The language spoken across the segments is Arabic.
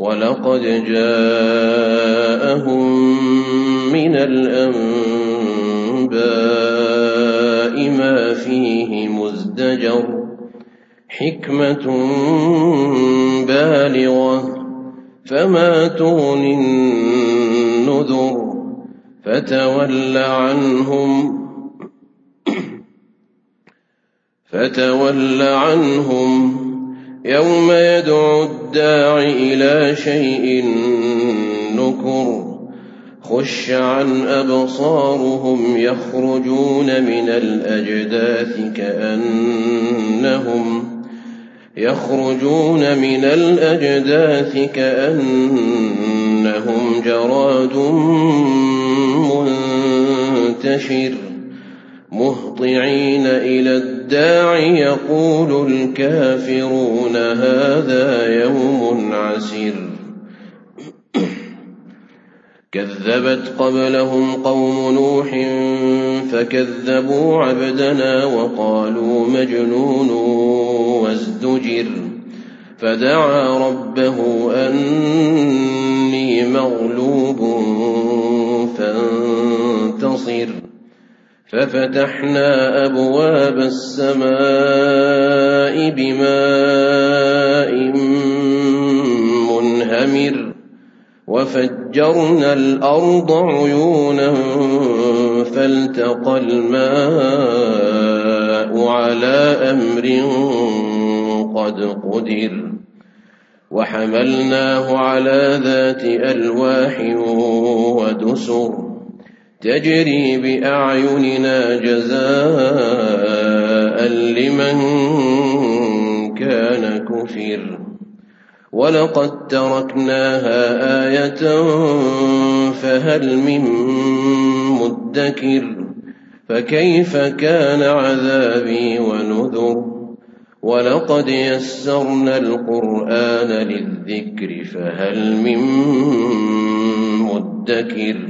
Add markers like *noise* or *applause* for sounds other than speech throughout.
ولقد جاءهم من الأنباء ما فيه مزدجر حكمة بالغة فما تغني النذر فتول عنهم *coughs* فتول عنهم يوم يدعو الداع إلى شيء نكر خش عن أبصارهم يخرجون من الأجداث كأنهم يخرجون من الأجداث كأنهم جراد منتشر مهطعين إلى الداع يقول الكافرون هذا يوم عسر كذبت قبلهم قوم نوح فكذبوا عبدنا وقالوا مجنون وازدجر. فدعا ربه ففتحنا أبواب السماء بماء منهمر وفجرنا الأرض عيونا فالتقى الماء على أمر قد قدر وحملناه على ذات ألواح ودسر تجري بأعيننا جزاء لمن كان كفر. ولقد تركناها آية فهل من مدكر؟ فكيف كان عذابي ونذر؟ ولقد يسرنا القرآن للذكر فهل من مدكر؟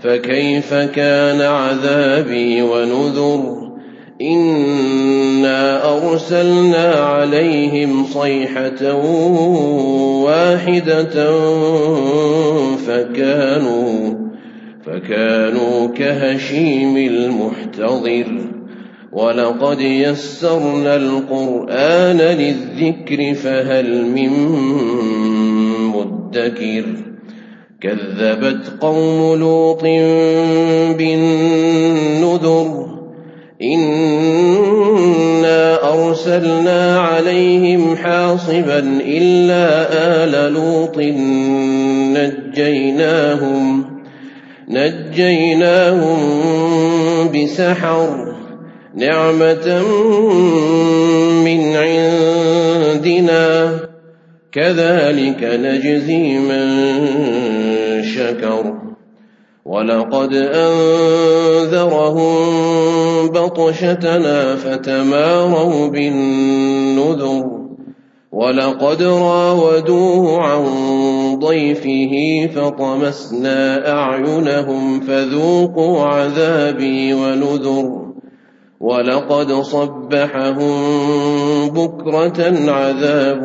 فكيف كان عذابي ونذر؟ إنا أرسلنا عليهم صيحة واحدة فكانوا فكانوا كهشيم المحتضر. ولقد يسرنا القرآن للذكر فهل من مدكر. كذبت قوم لوط بالنذر إنا أرسلنا عليهم حاصبا إلا آل لوط نجيناهم نجيناهم بسحر نعمة من عندنا كذلك نجزي من شكر. ولقد أنذرهم بطشتنا فتماروا بالنذر. ولقد راودوه عن ضيفه فطمسنا أعينهم فذوقوا عذابي ونذر. ولقد صبحهم بكرة عذاب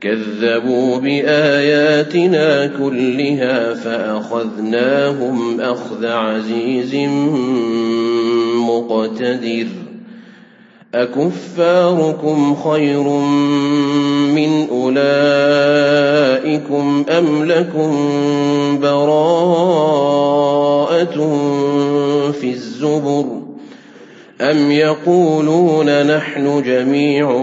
كذبوا بآياتنا كلها فأخذناهم أخذ عزيز مقتدر. أكفاركم خير من أولئكم أم لكم براءة في الزبر أم يقولون نحن جميع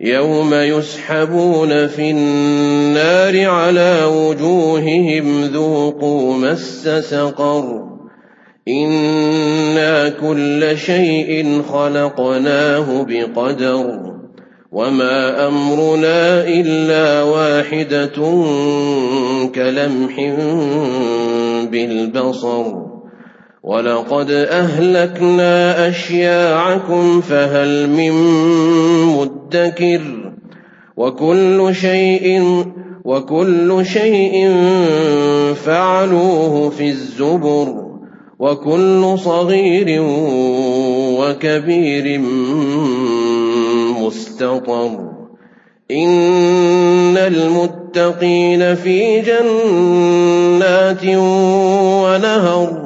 يوم يسحبون في النار على وجوههم ذوقوا مس سقر. أنا كل شيء خلقناه بقدر وما امرنا الا واحدة كلمح بالبصر. ولقد أهلكنا أشياعكم فهل من مدكر وكل شيء وكل شيء فعلوه في الزبر وكل صغير وكبير مستطر إن المتقين في جنات ونهر